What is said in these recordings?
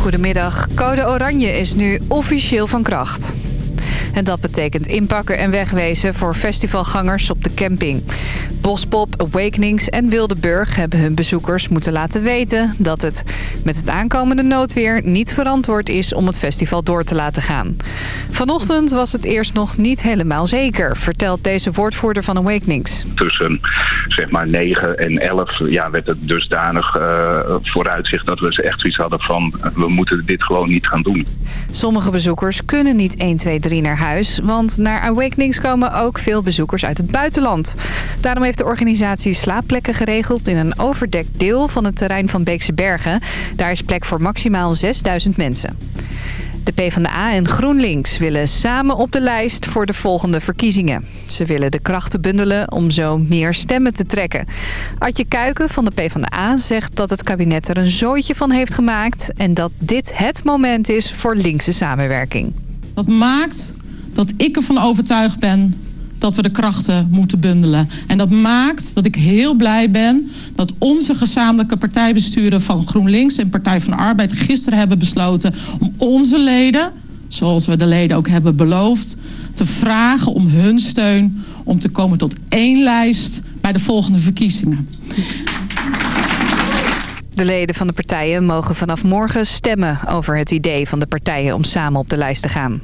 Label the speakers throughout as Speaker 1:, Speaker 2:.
Speaker 1: Goedemiddag. Code Oranje is nu officieel van kracht. En dat betekent inpakken en wegwezen voor festivalgangers op de camping. Bospop, Awakenings en Wildeburg hebben hun bezoekers moeten laten weten... dat het met het aankomende noodweer niet verantwoord is om het festival door te laten gaan. Vanochtend was het eerst nog niet helemaal zeker, vertelt deze woordvoerder van Awakenings.
Speaker 2: Tussen zeg maar 9 en 11 ja, werd het dusdanig uh, vooruitzicht dat we echt zoiets hadden van... we moeten dit gewoon niet gaan doen.
Speaker 1: Sommige bezoekers kunnen niet 1, 2, 3 naar huis... want naar Awakenings komen ook veel bezoekers uit het buitenland. Daarom heeft de organisatie slaapplekken geregeld... in een overdekt deel van het terrein van Beekse Bergen. Daar is plek voor maximaal 6000 mensen. De PvdA en GroenLinks willen samen op de lijst voor de volgende verkiezingen. Ze willen de krachten bundelen om zo meer stemmen te trekken. Adje Kuiken van de PvdA zegt dat het kabinet er een zooitje van heeft gemaakt... en dat dit het moment is voor linkse samenwerking.
Speaker 3: Dat maakt dat ik ervan overtuigd ben dat we de krachten moeten bundelen. En dat maakt dat ik heel blij ben dat onze gezamenlijke partijbesturen van GroenLinks en Partij van de Arbeid gisteren hebben besloten om onze leden, zoals we de leden ook hebben beloofd, te vragen om hun steun om te komen tot één lijst bij de volgende verkiezingen.
Speaker 1: De leden van de partijen mogen vanaf morgen stemmen over het idee van de partijen om samen op de lijst te gaan.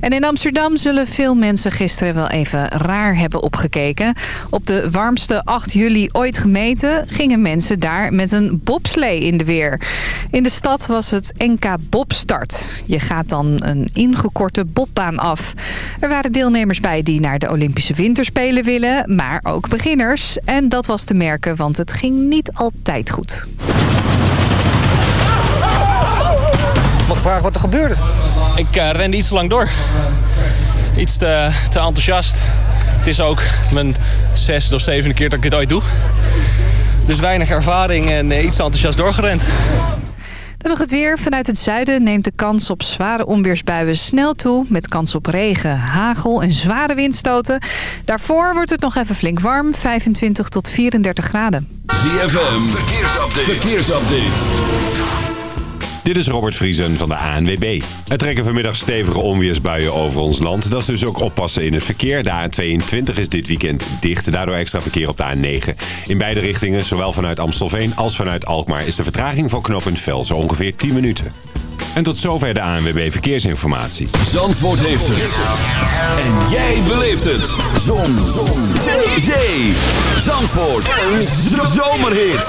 Speaker 1: En in Amsterdam zullen veel mensen gisteren wel even raar hebben opgekeken. Op de warmste 8 juli ooit gemeten gingen mensen daar met een bobslee in de weer. In de stad was het NK Bobstart. Je gaat dan een ingekorte bobbaan af. Er waren deelnemers bij die naar de Olympische Winterspelen willen, maar ook beginners. En dat was te merken, want het ging niet altijd goed.
Speaker 4: Ik vragen wat er gebeurde?
Speaker 5: Ik uh, rende iets te lang door. Iets te, te enthousiast. Het is ook mijn zesde of zevende keer dat ik dit ooit doe. Dus weinig ervaring en iets te enthousiast doorgerend.
Speaker 1: Dan nog het weer. Vanuit het zuiden neemt de kans op zware onweersbuien snel toe... met kans op regen, hagel en zware windstoten. Daarvoor wordt het nog even flink warm, 25 tot 34 graden.
Speaker 6: ZFM, verkeersupdate. verkeersupdate.
Speaker 7: Dit is Robert Vriesen van de ANWB. Er trekken vanmiddag stevige onweersbuien over ons land. Dat is dus ook oppassen in het verkeer. De A22 is dit weekend dicht. Daardoor extra verkeer op de A9. In beide richtingen, zowel vanuit Amstelveen als vanuit Alkmaar... is de vertraging voor knooppunt Vel zo ongeveer 10 minuten. En tot zover de ANWB Verkeersinformatie.
Speaker 6: Zandvoort heeft het. En jij beleeft het. Zon. Zon. Zee. Zandvoort. Een zomerhit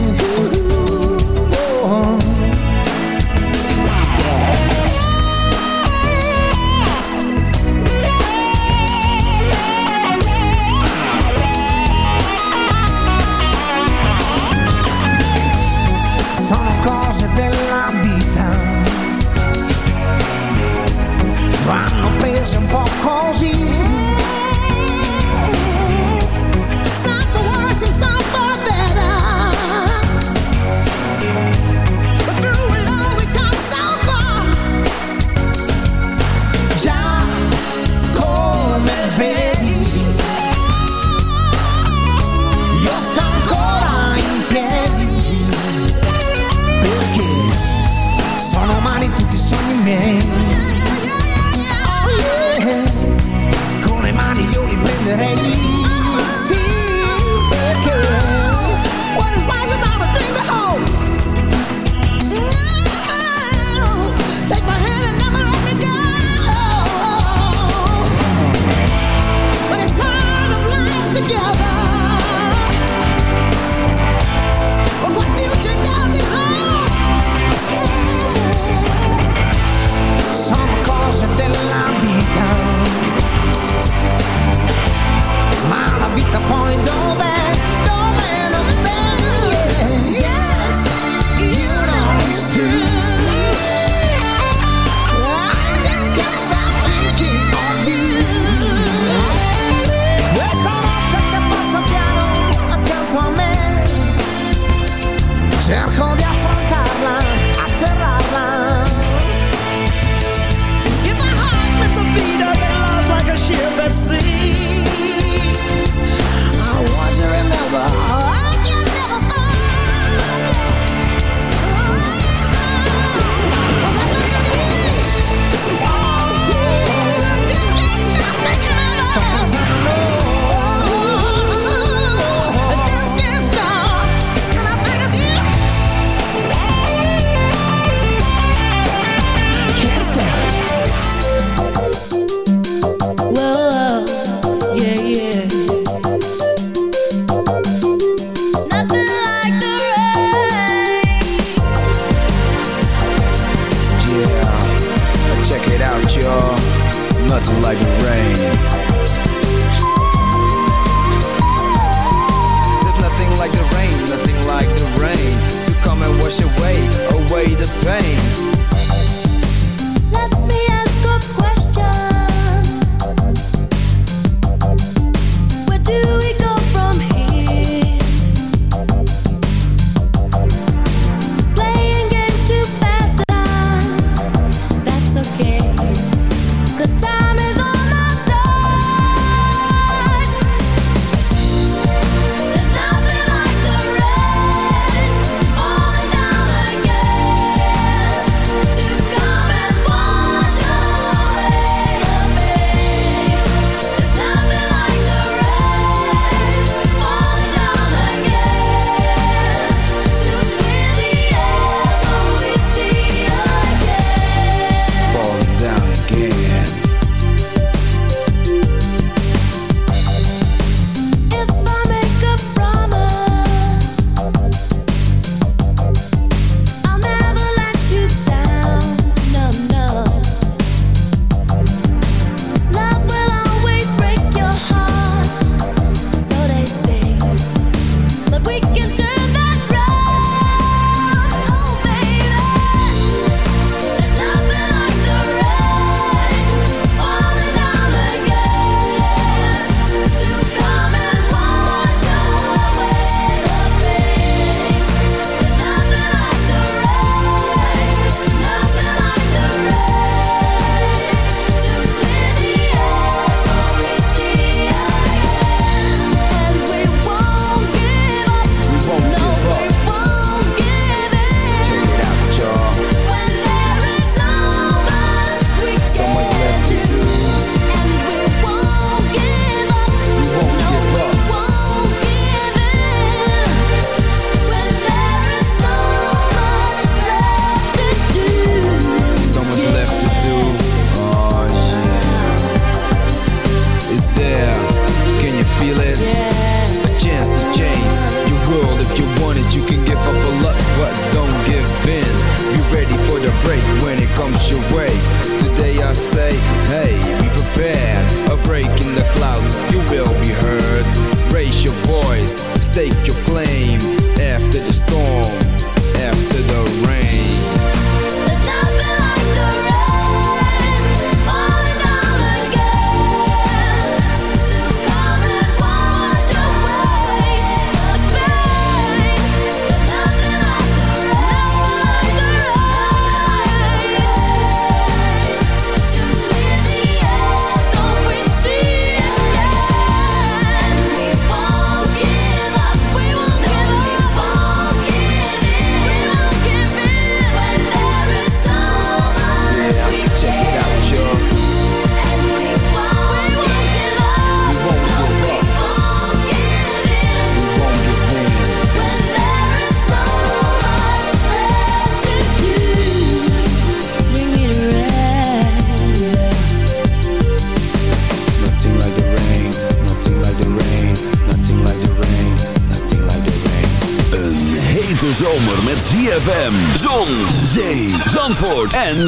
Speaker 8: isn't
Speaker 9: what
Speaker 10: calls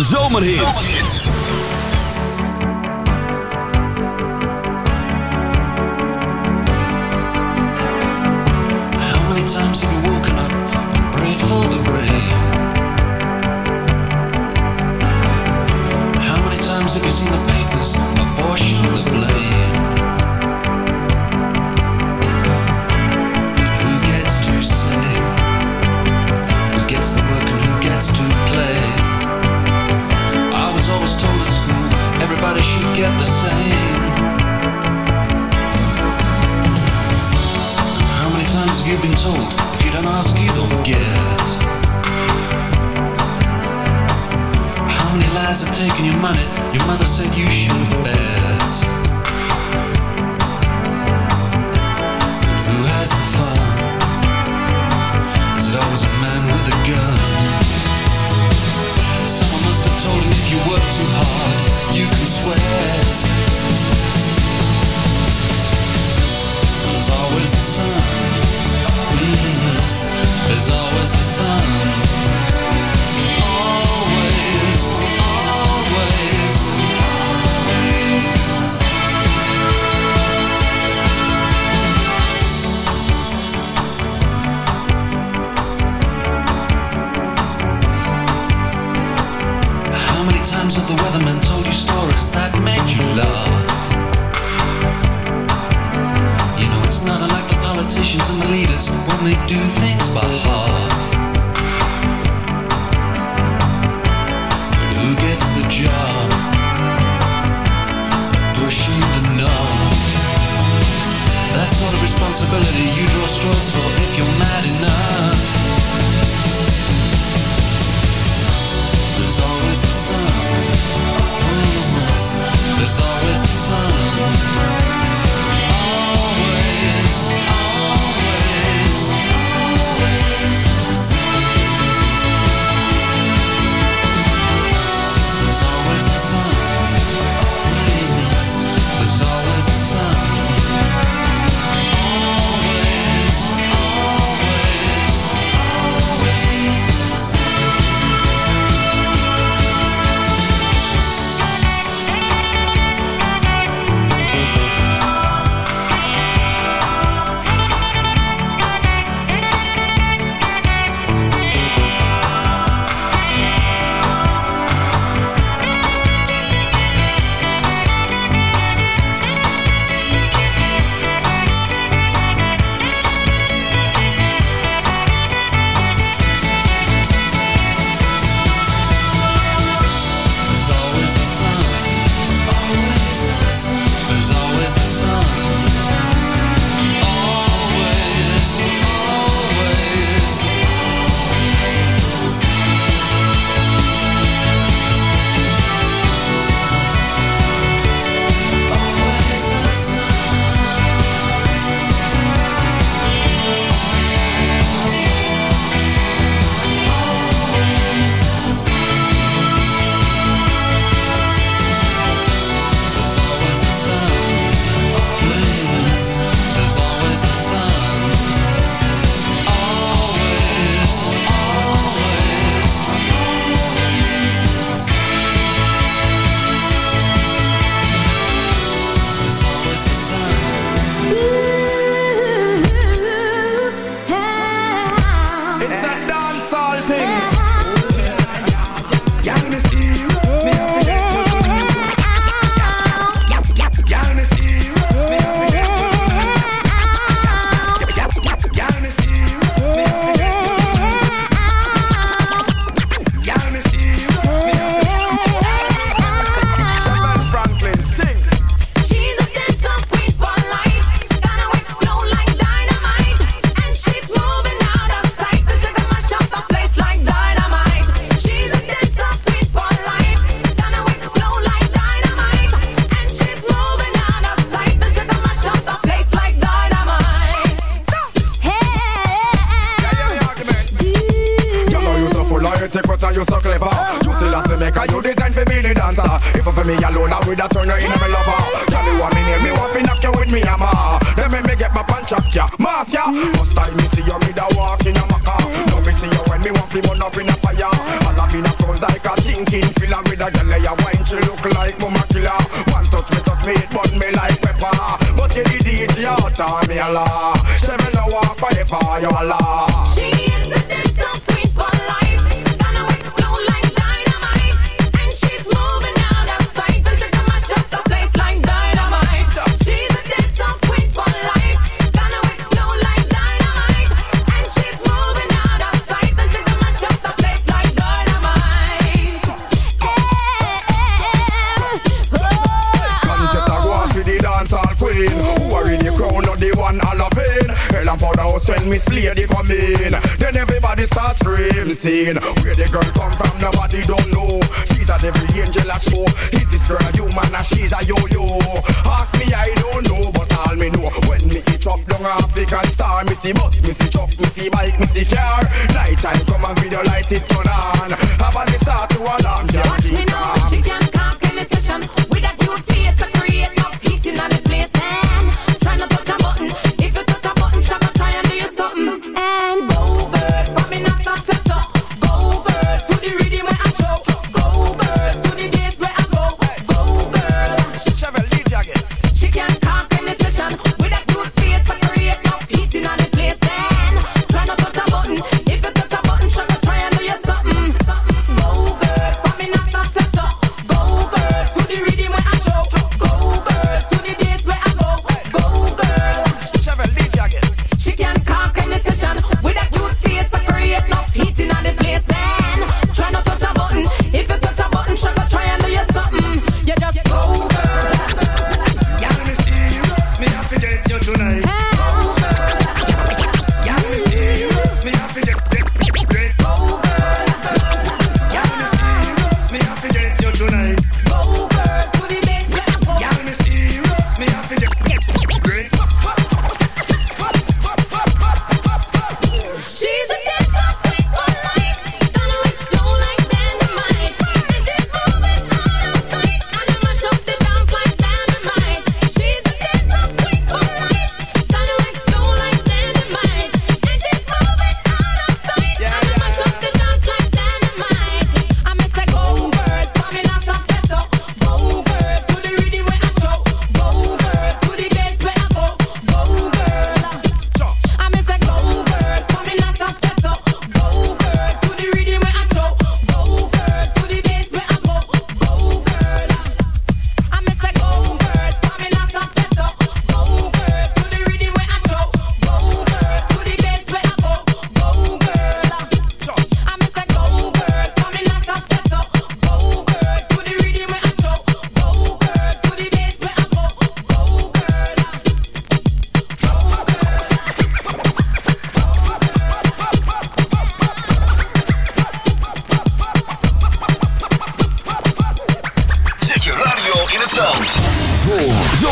Speaker 10: Zomerheer. zomerhit. guys are taken your money. Your mother said you should have bet. Who has the fun? Is it always a man with a gun? Someone must have told him if you work too hard, you can sweat. There's always the sun. Mm-hmm. There's always the sun. them told you stories that made you laugh. You know, it's not unlike the politicians and the leaders when they do things by half.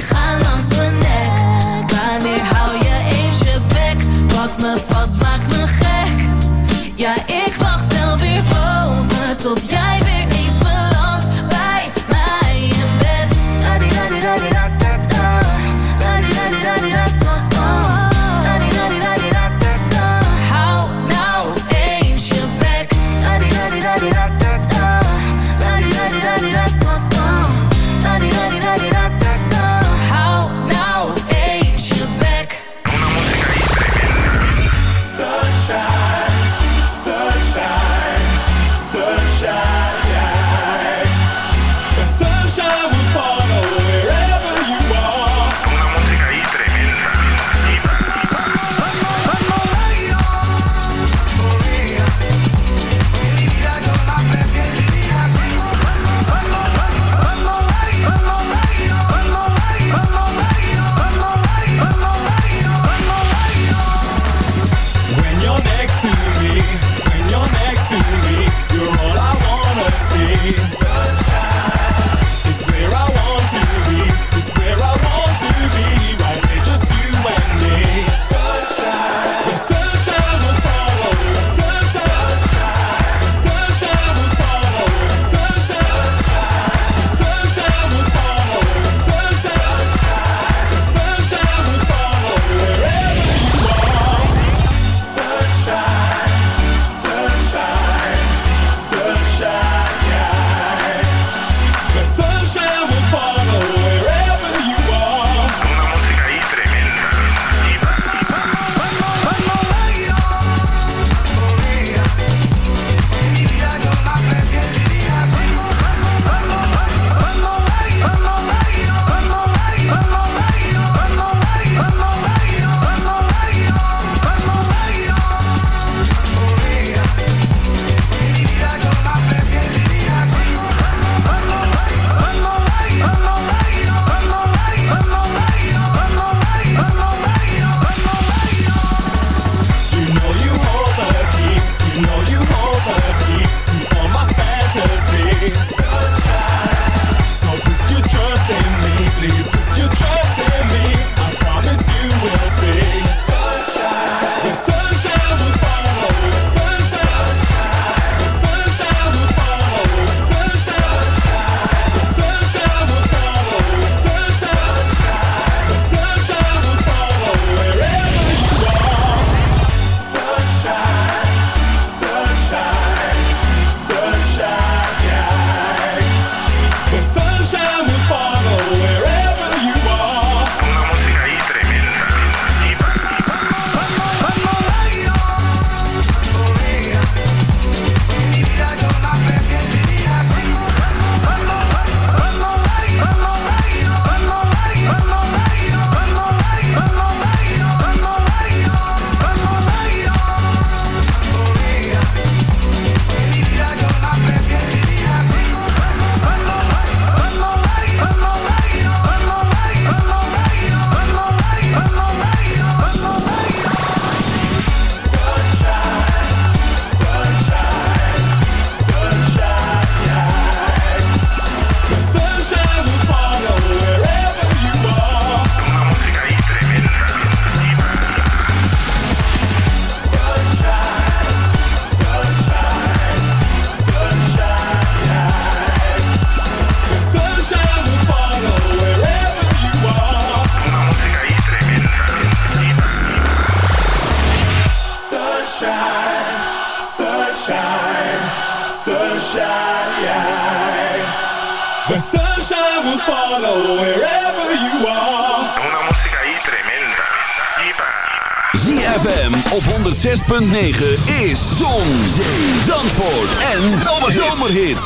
Speaker 11: Ga langs mijn nek Wanneer hou je eens je bek?
Speaker 12: Pak me vast, maak me gek Ja, ik wacht wel weer boven tot jij Kids. zit.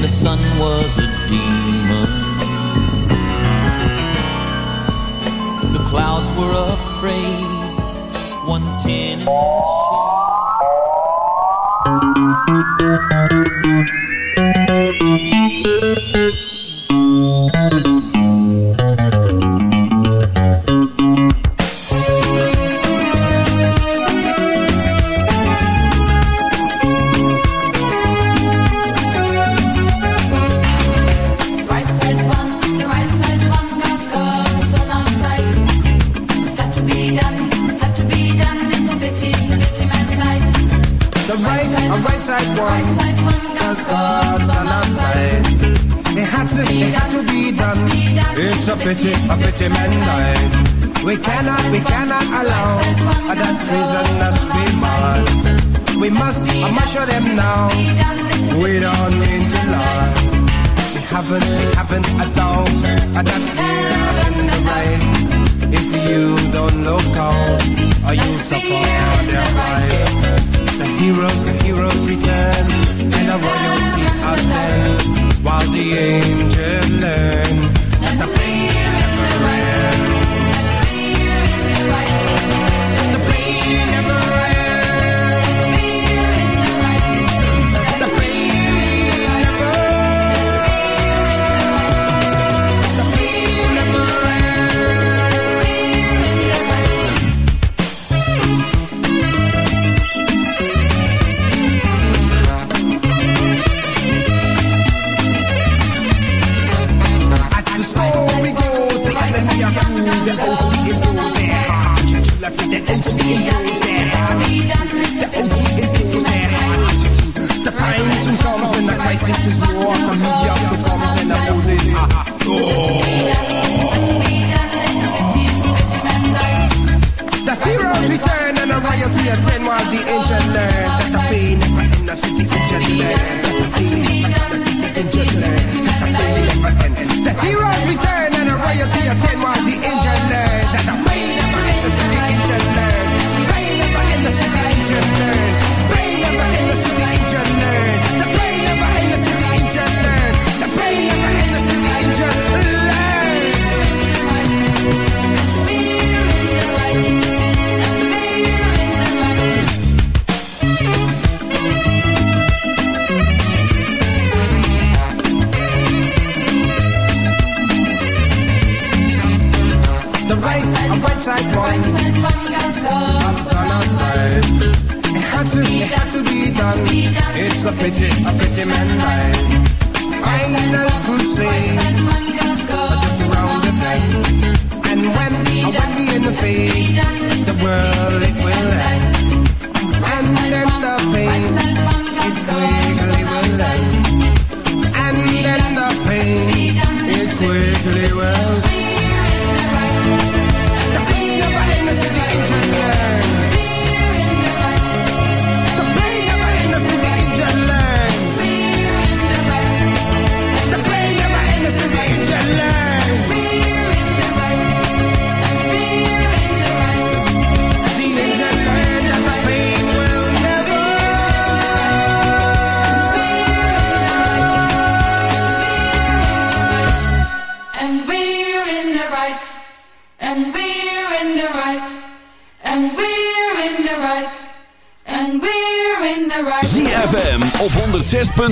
Speaker 13: the sun was a demon. The clouds were afraid. One
Speaker 8: tin.